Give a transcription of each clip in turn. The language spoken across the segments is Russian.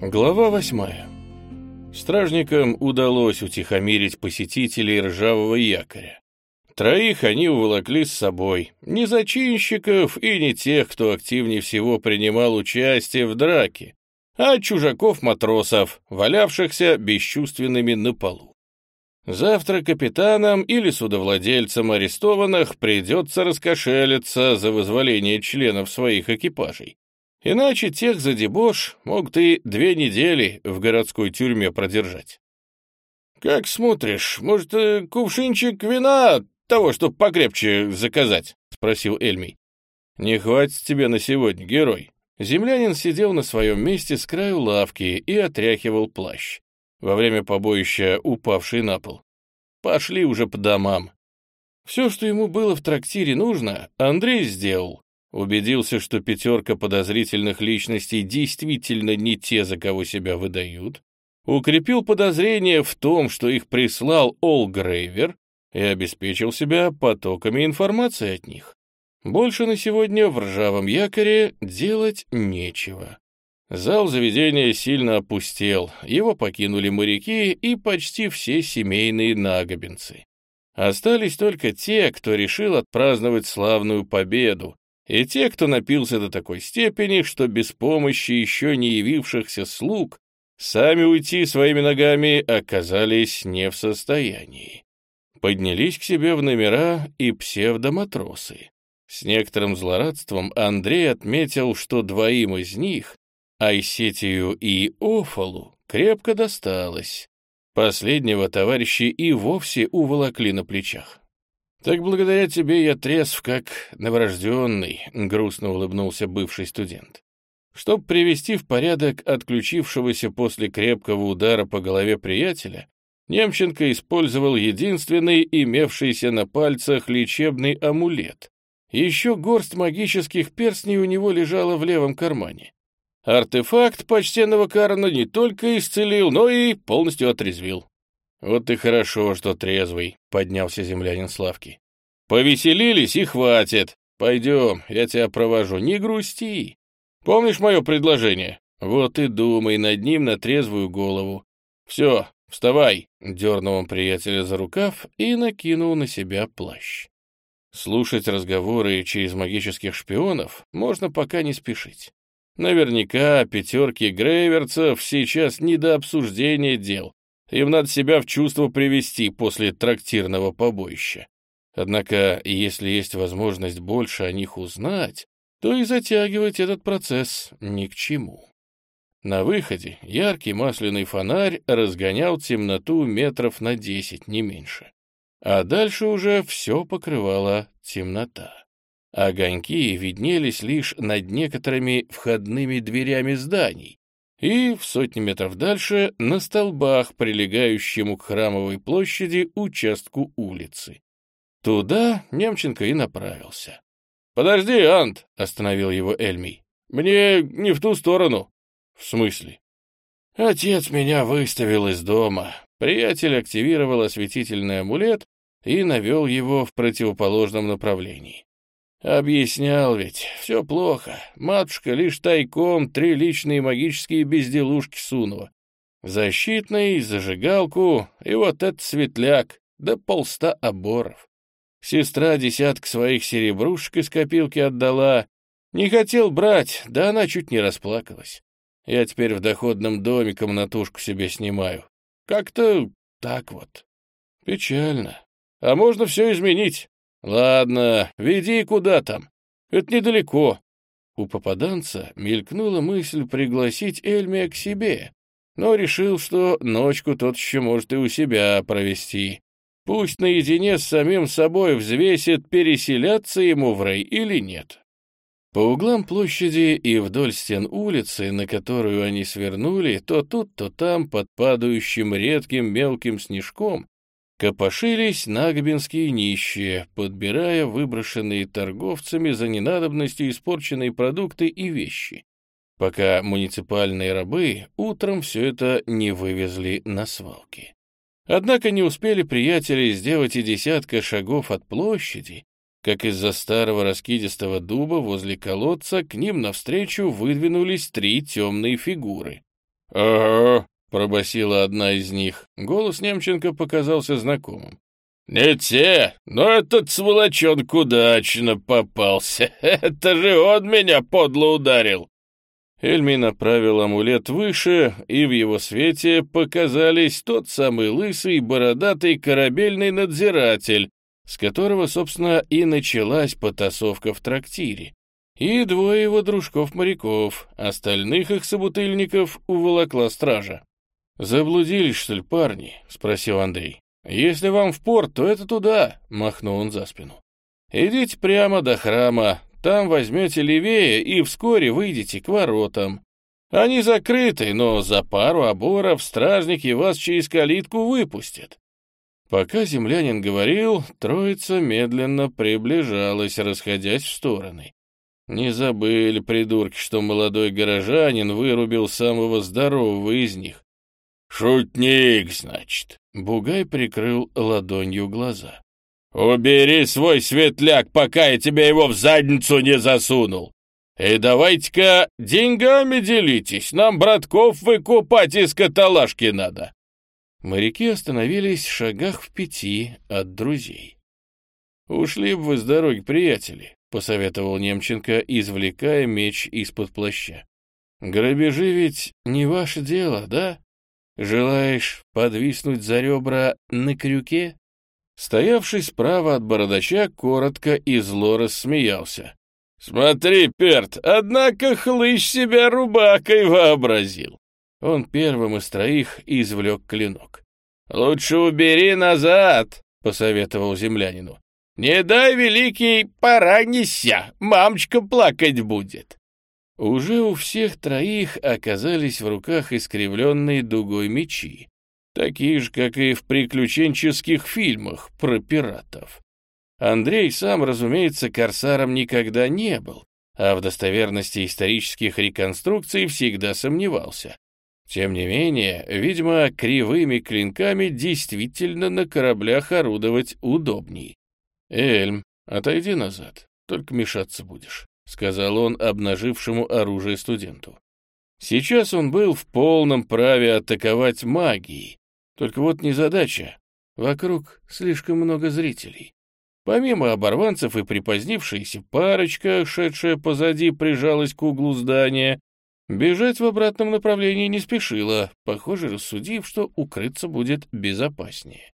Глава восьмая. Стражникам удалось утихомирить посетителей ржавого якоря. Троих они уволокли с собой, не зачинщиков и не тех, кто активнее всего принимал участие в драке, а чужаков-матросов, валявшихся бесчувственными на полу. Завтра капитанам или судовладельцам арестованных придется раскошелиться за вызволение членов своих экипажей. Иначе тех за дебош могут и две недели в городской тюрьме продержать. «Как смотришь, может, э, кувшинчик вина того, чтоб покрепче заказать?» — спросил Эльмий. «Не хватит тебе на сегодня, герой». Землянин сидел на своем месте с краю лавки и отряхивал плащ, во время побоища упавший на пол. Пошли уже по домам. Все, что ему было в трактире нужно, Андрей сделал. Убедился, что пятерка подозрительных личностей действительно не те, за кого себя выдают. Укрепил подозрение в том, что их прислал Ол Грейвер, и обеспечил себя потоками информации от них. Больше на сегодня в ржавом якоре делать нечего. Зал заведения сильно опустел, его покинули моряки и почти все семейные нагобинцы. Остались только те, кто решил отпраздновать славную победу, и те, кто напился до такой степени, что без помощи еще не явившихся слуг сами уйти своими ногами оказались не в состоянии. Поднялись к себе в номера и псевдоматросы. С некоторым злорадством Андрей отметил, что двоим из них, Айсетию и Офалу, крепко досталось. Последнего товарищи и вовсе уволокли на плечах. «Так благодаря тебе я трезв, как новорожденный», — грустно улыбнулся бывший студент. Чтобы привести в порядок отключившегося после крепкого удара по голове приятеля, Немченко использовал единственный имевшийся на пальцах лечебный амулет. Еще горсть магических перстней у него лежала в левом кармане. Артефакт почтенного Карна не только исцелил, но и полностью отрезвил. «Вот и хорошо, что трезвый», — поднялся землянин Славки. «Повеселились и хватит. Пойдем, я тебя провожу. Не грусти. Помнишь мое предложение? Вот и думай над ним на трезвую голову. Все, вставай», — дернул он приятеля за рукав и накинул на себя плащ. Слушать разговоры через магических шпионов можно пока не спешить. Наверняка пятерки грейверцев сейчас не до обсуждения дел, им надо себя в чувство привести после трактирного побоища. Однако, если есть возможность больше о них узнать, то и затягивать этот процесс ни к чему. На выходе яркий масляный фонарь разгонял темноту метров на десять, не меньше. А дальше уже все покрывала темнота. Огоньки виднелись лишь над некоторыми входными дверями зданий, и в сотни метров дальше на столбах, прилегающему к храмовой площади участку улицы. Туда Немченко и направился. «Подожди, Ант!» — остановил его Эльмий. «Мне не в ту сторону». «В смысле?» «Отец меня выставил из дома». Приятель активировал осветительный амулет и навел его в противоположном направлении. Объяснял ведь, все плохо. Матушка лишь тайком три личные магические безделушки сунула. Защитный, зажигалку и вот этот светляк, да полста оборов. Сестра десяток своих серебрушек из копилки отдала. Не хотел брать, да она чуть не расплакалась. Я теперь в доходном доме комнатушку себе снимаю. Как-то так вот. Печально. А можно все изменить. «Ладно, веди куда там. Это недалеко». У попаданца мелькнула мысль пригласить Эльмия к себе, но решил, что ночку тот еще может и у себя провести. Пусть наедине с самим собой взвесит, переселяться ему в рай или нет. По углам площади и вдоль стен улицы, на которую они свернули, то тут, то там, под падающим редким мелким снежком, Копошились нагбинские нищие, подбирая выброшенные торговцами за ненадобностью испорченные продукты и вещи, пока муниципальные рабы утром все это не вывезли на свалки. Однако не успели приятели сделать и десятка шагов от площади, как из-за старого раскидистого дуба возле колодца к ним навстречу выдвинулись три темные фигуры. «Ага», — пробасила одна из них. Голос Немченко показался знакомым. «Не те, но этот сволочонок удачно попался. Это же он меня подло ударил!» Эльми направил амулет выше, и в его свете показались тот самый лысый, бородатый корабельный надзиратель, с которого, собственно, и началась потасовка в трактире, и двое его дружков-моряков, остальных их собутыльников уволокла стража. «Заблудились, что ли, парни?» — спросил Андрей. «Если вам в порт, то это туда», — махнул он за спину. «Идите прямо до храма, там возьмете левее и вскоре выйдете к воротам. Они закрыты, но за пару оборов стражники вас через калитку выпустят». Пока землянин говорил, троица медленно приближалась, расходясь в стороны. Не забыли, придурки, что молодой горожанин вырубил самого здорового из них. «Шутник, значит», — Бугай прикрыл ладонью глаза. «Убери свой светляк, пока я тебе его в задницу не засунул. И давайте-ка деньгами делитесь, нам братков выкупать из каталажки надо». Моряки остановились в шагах в пяти от друзей. «Ушли бы вы с дороги, приятели», — посоветовал Немченко, извлекая меч из-под плаща. «Грабежи ведь не ваше дело, да? Желаешь подвиснуть за ребра на крюке?» Стоявший справа от бородача коротко и зло рассмеялся. «Смотри, Перт, однако хлыщ себя рубакой вообразил!» Он первым из троих извлек клинок. «Лучше убери назад!» — посоветовал землянину. «Не дай, великий, поранися, мамочка плакать будет!» Уже у всех троих оказались в руках искривленные дугой мечи, такие же, как и в приключенческих фильмах про пиратов. Андрей сам, разумеется, корсаром никогда не был, а в достоверности исторических реконструкций всегда сомневался. Тем не менее, видимо, кривыми клинками действительно на кораблях орудовать удобней. «Эльм, отойди назад, только мешаться будешь», — сказал он обнажившему оружие студенту. Сейчас он был в полном праве атаковать магией, только вот незадача. Вокруг слишком много зрителей. Помимо оборванцев и припозднившаяся парочка, шедшая позади, прижалась к углу здания, бежать в обратном направлении не спешила, похоже, рассудив, что укрыться будет безопаснее.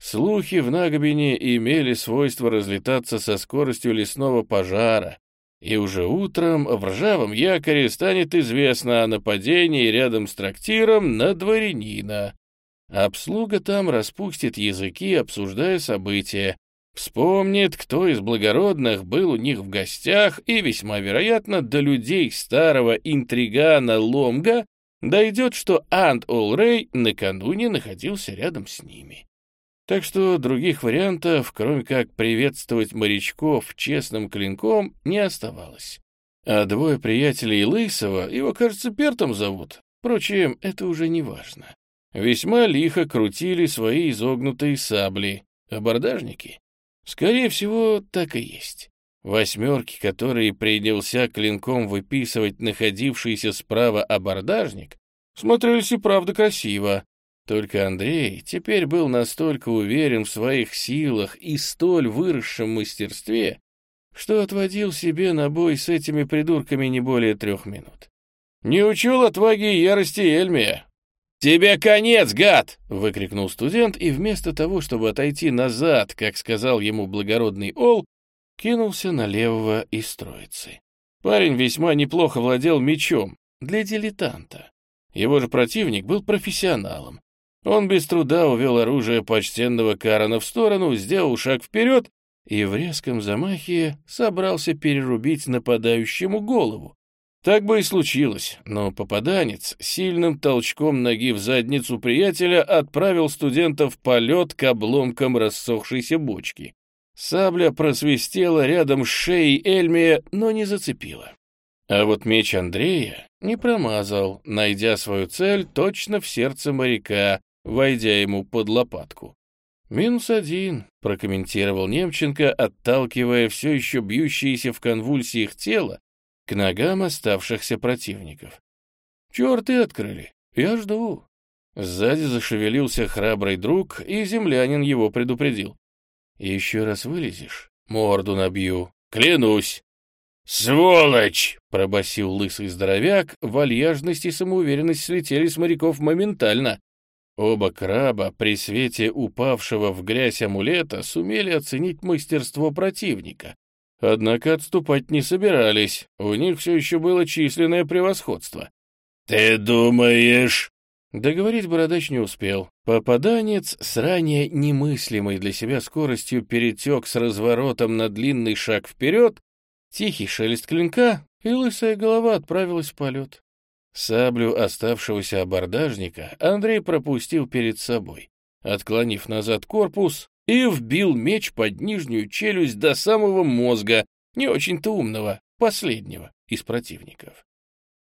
Слухи в Нагобине имели свойство разлетаться со скоростью лесного пожара, и уже утром в ржавом якоре станет известно о нападении рядом с трактиром на дворянина, Обслуга там распустит языки, обсуждая события, вспомнит, кто из благородных был у них в гостях, и весьма вероятно до людей старого интригана Ломга дойдет, что Ант Олрей накануне находился рядом с ними. Так что других вариантов, кроме как приветствовать морячков честным клинком, не оставалось. А двое приятелей Лысого, его, кажется, Пертом зовут, впрочем, это уже не важно весьма лихо крутили свои изогнутые сабли. Абордажники? Скорее всего, так и есть. Восьмерки, которые принялся клинком выписывать находившийся справа абордажник, смотрелись и правда красиво. Только Андрей теперь был настолько уверен в своих силах и столь выросшем мастерстве, что отводил себе на бой с этими придурками не более трех минут. Не учел отваги и ярости Эльмия, «Тебе конец, гад!» — выкрикнул студент, и вместо того, чтобы отойти назад, как сказал ему благородный Ол, кинулся на левого из троицы. Парень весьма неплохо владел мечом для дилетанта. Его же противник был профессионалом. Он без труда увел оружие почтенного Карана в сторону, сделал шаг вперед и в резком замахе собрался перерубить нападающему голову. Так бы и случилось, но попаданец сильным толчком ноги в задницу приятеля отправил студента в полет к обломкам рассохшейся бочки. Сабля просвистела рядом с шеей Эльмия, но не зацепила. А вот меч Андрея не промазал, найдя свою цель точно в сердце моряка, войдя ему под лопатку. «Минус один», — прокомментировал Немченко, отталкивая все еще бьющееся в конвульсиях тело к ногам оставшихся противников. «Черты открыли. Я жду». Сзади зашевелился храбрый друг, и землянин его предупредил. «Еще раз вылезешь, морду набью, клянусь». «Сволочь!» — пробасил лысый здоровяк, вальяжность и самоуверенность слетели с моряков моментально. Оба краба при свете упавшего в грязь амулета сумели оценить мастерство противника. Однако отступать не собирались, у них все еще было численное превосходство. «Ты думаешь...» Договорить бородач не успел. Попаданец с ранее немыслимой для себя скоростью перетек с разворотом на длинный шаг вперед, тихий шелест клинка, и лысая голова отправилась в полет. Саблю оставшегося абордажника Андрей пропустил перед собой, отклонив назад корпус и вбил меч под нижнюю челюсть до самого мозга, не очень-то умного, последнего из противников.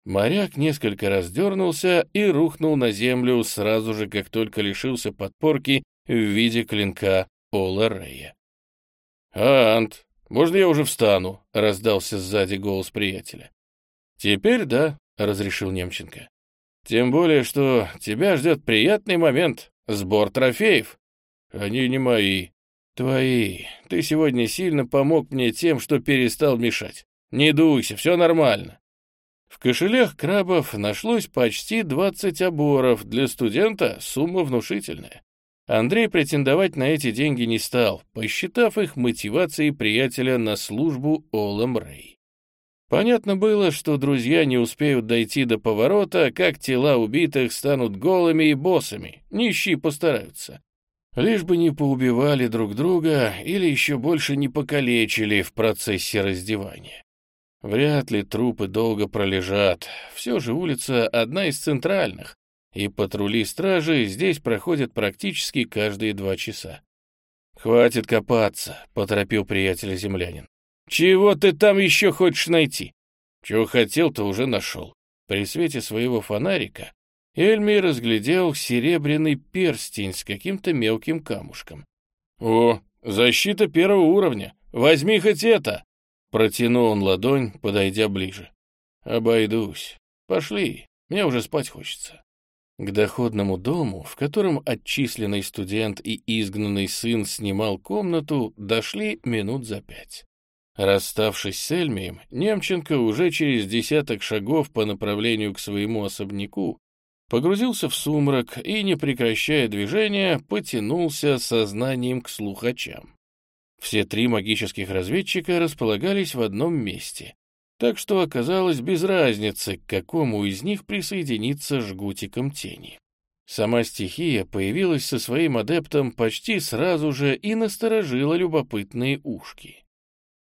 Моряк несколько раз дернулся и рухнул на землю сразу же, как только лишился подпорки в виде клинка Пола Рея. «Ант, можно я уже встану?» — раздался сзади голос приятеля. «Теперь да», — разрешил Немченко. «Тем более, что тебя ждет приятный момент — сбор трофеев». «Они не мои». «Твои. Ты сегодня сильно помог мне тем, что перестал мешать. Не дуйся, все нормально». В кошелях крабов нашлось почти 20 оборов, для студента сумма внушительная. Андрей претендовать на эти деньги не стал, посчитав их мотивацией приятеля на службу Олам Рэй. Понятно было, что друзья не успеют дойти до поворота, как тела убитых станут голыми и боссами, нищие постараются. Лишь бы не поубивали друг друга или еще больше не покалечили в процессе раздевания. Вряд ли трупы долго пролежат. Все же улица одна из центральных, и патрули стражи здесь проходят практически каждые два часа. «Хватит копаться», — поторопил приятеля землянин. «Чего ты там еще хочешь найти?» «Чего хотел, то уже нашел». При свете своего фонарика Эльми разглядел серебряный перстень с каким-то мелким камушком. «О, защита первого уровня! Возьми хоть это!» Протянул он ладонь, подойдя ближе. «Обойдусь. Пошли, мне уже спать хочется». К доходному дому, в котором отчисленный студент и изгнанный сын снимал комнату, дошли минут за пять. Расставшись с Эльмием, Немченко уже через десяток шагов по направлению к своему особняку погрузился в сумрак и, не прекращая движения, потянулся сознанием к слухачам. Все три магических разведчика располагались в одном месте, так что оказалось без разницы, к какому из них присоединиться жгутиком тени. Сама стихия появилась со своим адептом почти сразу же и насторожила любопытные ушки.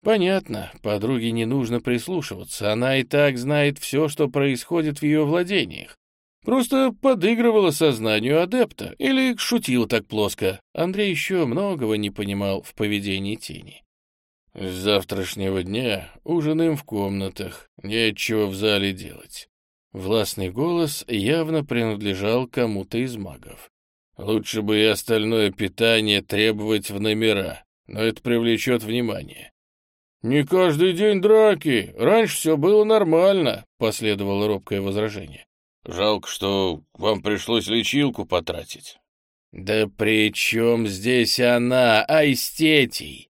Понятно, подруге не нужно прислушиваться, она и так знает все, что происходит в ее владениях, Просто подыгрывала сознанию адепта или шутила так плоско. Андрей еще многого не понимал в поведении тени. С завтрашнего дня ужинаем в комнатах, нечего в зале делать. Властный голос явно принадлежал кому-то из магов. Лучше бы и остальное питание требовать в номера, но это привлечет внимание. «Не каждый день драки, раньше все было нормально», — последовало робкое возражение. Жалко, что вам пришлось лечилку потратить. Да при чем здесь она, Айстетий?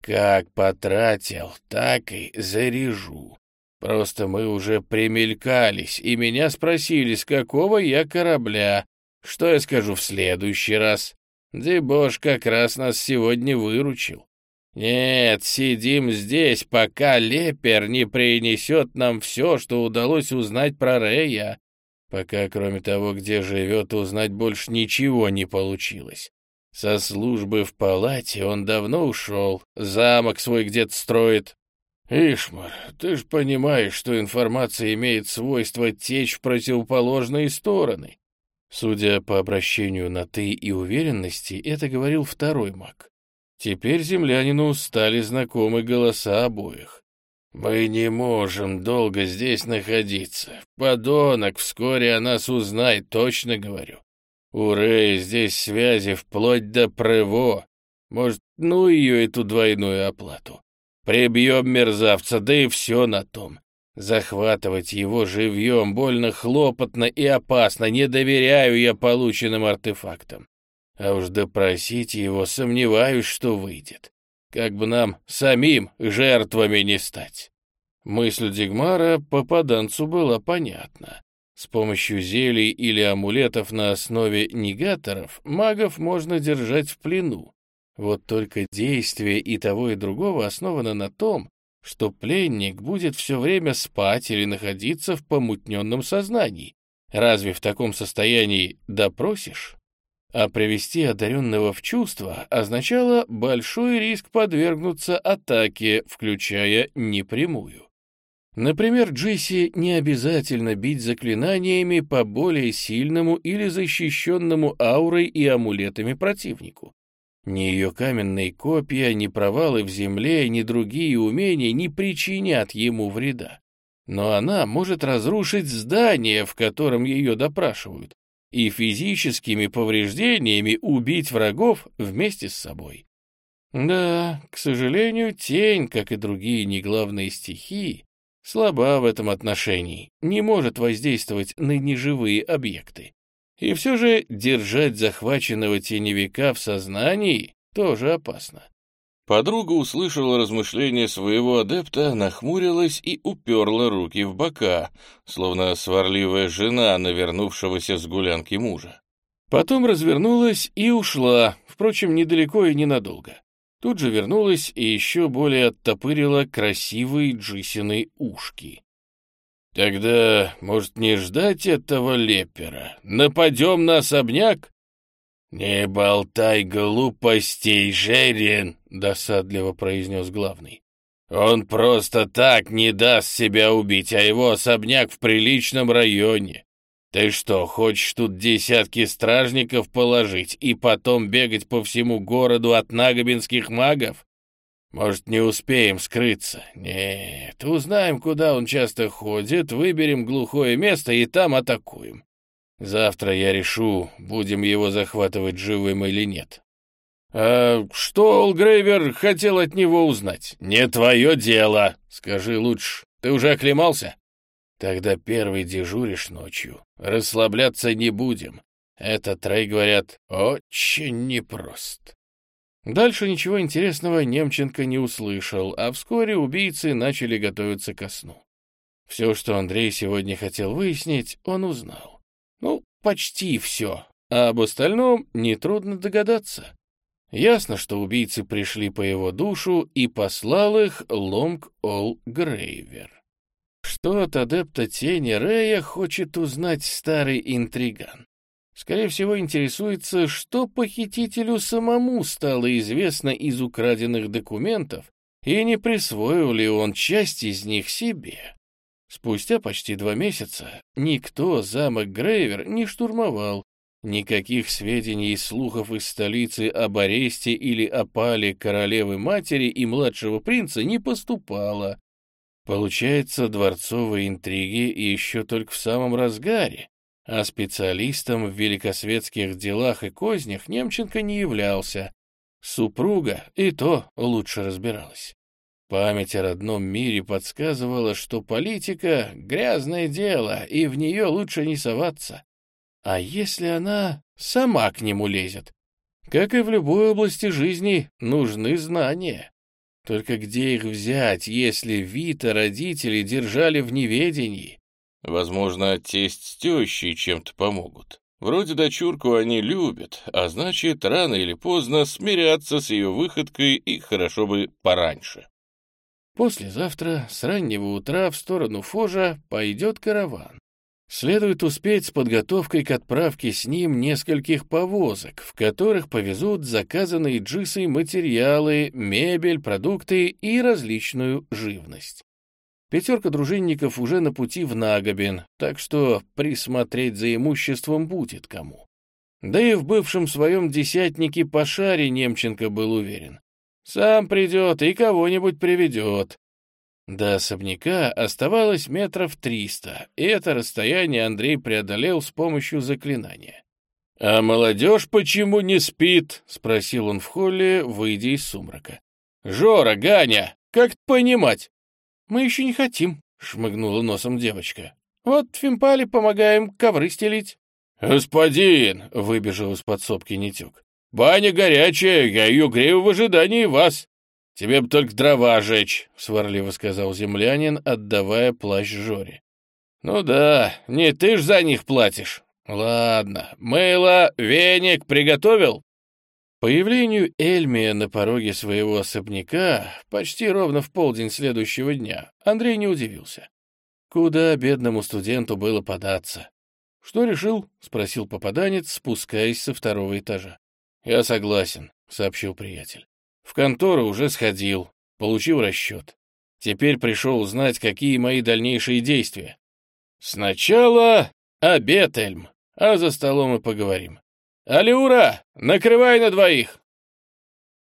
Как потратил, так и заряжу. Просто мы уже примелькались, и меня спросили, с какого я корабля. Что я скажу в следующий раз? Дебош как раз нас сегодня выручил. Нет, сидим здесь, пока Лепер не принесет нам все, что удалось узнать про Рея. Пока, кроме того, где живет, узнать больше ничего не получилось. Со службы в палате он давно ушел, замок свой где-то строит. Ишмар, ты ж понимаешь, что информация имеет свойство течь в противоположные стороны. Судя по обращению на «ты» и уверенности, это говорил второй маг. Теперь землянину стали знакомы голоса обоих. «Мы не можем долго здесь находиться. Подонок вскоре о нас узнает, точно говорю. У Рэя здесь связи вплоть до Прево. Может, ну ее эту двойную оплату. Прибьем мерзавца, да и все на том. Захватывать его живьем больно хлопотно и опасно, не доверяю я полученным артефактам. А уж допросить его сомневаюсь, что выйдет. Как бы нам самим жертвами не стать. Мысль Дигмара попаданцу была понятна. С помощью зелий или амулетов на основе негаторов магов можно держать в плену. Вот только действие и того, и другого основано на том, что пленник будет все время спать или находиться в помутненном сознании. Разве в таком состоянии допросишь? А привести одаренного в чувство означало большой риск подвергнуться атаке, включая непрямую. Например, Джесси не обязательно бить заклинаниями по более сильному или защищенному аурой и амулетами противнику. Ни ее каменные копья, ни провалы в земле, ни другие умения не причинят ему вреда. Но она может разрушить здание, в котором ее допрашивают, и физическими повреждениями убить врагов вместе с собой. Да, к сожалению, тень, как и другие неглавные стихии, слаба в этом отношении, не может воздействовать на неживые объекты. И все же держать захваченного теневика в сознании тоже опасно. Подруга услышала размышления своего адепта, нахмурилась и уперла руки в бока, словно сварливая жена навернувшегося с гулянки мужа. Потом развернулась и ушла, впрочем, недалеко и ненадолго. Тут же вернулась и еще более оттопырила красивые Джисины ушки. «Тогда, может, не ждать этого лепера? Нападем на особняк?» «Не болтай глупостей, Жерин!» — досадливо произнес главный. «Он просто так не даст себя убить, а его особняк в приличном районе. Ты что, хочешь тут десятки стражников положить и потом бегать по всему городу от нагобинских магов? Может, не успеем скрыться? Нет, узнаем, куда он часто ходит, выберем глухое место и там атакуем. Завтра я решу, будем его захватывать живым или нет. А что Олгрейвер хотел от него узнать? Не твое дело. Скажи лучше, ты уже оклемался? Тогда первый дежуришь ночью. Расслабляться не будем. Этот Рэй, говорят, очень непрост. Дальше ничего интересного Немченко не услышал, а вскоре убийцы начали готовиться ко сну. Все, что Андрей сегодня хотел выяснить, он узнал. Почти все, а об остальном нетрудно догадаться. Ясно, что убийцы пришли по его душу и послал их Лонг Ол Грейвер. Что от адепта тени Рея хочет узнать старый интриган? Скорее всего, интересуется, что похитителю самому стало известно из украденных документов, и не присвоил ли он часть из них себе. Спустя почти два месяца никто замок Грейвер не штурмовал, никаких сведений и слухов из столицы об аресте или опале королевы-матери и младшего принца не поступало. Получается, дворцовые интриги еще только в самом разгаре, а специалистом в великосветских делах и кознях Немченко не являлся. Супруга и то лучше разбиралась. Память о родном мире подсказывала, что политика — грязное дело, и в нее лучше не соваться. А если она сама к нему лезет? Как и в любой области жизни, нужны знания. Только где их взять, если Вита родители держали в неведении? Возможно, тесть с тещей чем-то помогут. Вроде дочурку они любят, а значит, рано или поздно смирятся с ее выходкой и хорошо бы пораньше. Послезавтра с раннего утра в сторону Фожа пойдет караван. Следует успеть с подготовкой к отправке с ним нескольких повозок, в которых повезут заказанные джисой материалы, мебель, продукты и различную живность. Пятерка дружинников уже на пути в Нагобин, так что присмотреть за имуществом будет кому. Да и в бывшем своем десятнике по шаре Немченко был уверен. Сам придет и кого-нибудь приведет. До особняка оставалось метров триста, и это расстояние Андрей преодолел с помощью заклинания. «А молодежь почему не спит?» — спросил он в холле, выйдя из сумрака. «Жора, Ганя, как понимать?» «Мы еще не хотим», — шмыгнула носом девочка. «Вот в Фимпале помогаем ковры стелить». «Господин!» — выбежал из подсобки Нитюк. «Баня горячая, я ее грею в ожидании вас. Тебе бы только дрова жечь», — сварливо сказал землянин, отдавая плащ Жоре. «Ну да, не ты ж за них платишь. Ладно, мыло, веник приготовил?» Появлению Эльмия на пороге своего особняка почти ровно в полдень следующего дня Андрей не удивился. Куда бедному студенту было податься? «Что решил?» — спросил попаданец, спускаясь со второго этажа. «Я согласен», — сообщил приятель. «В контору уже сходил, получил расчет. Теперь пришел узнать, какие мои дальнейшие действия. Сначала обед, Эльм, а за столом и поговорим. Алиура, накрывай на двоих!»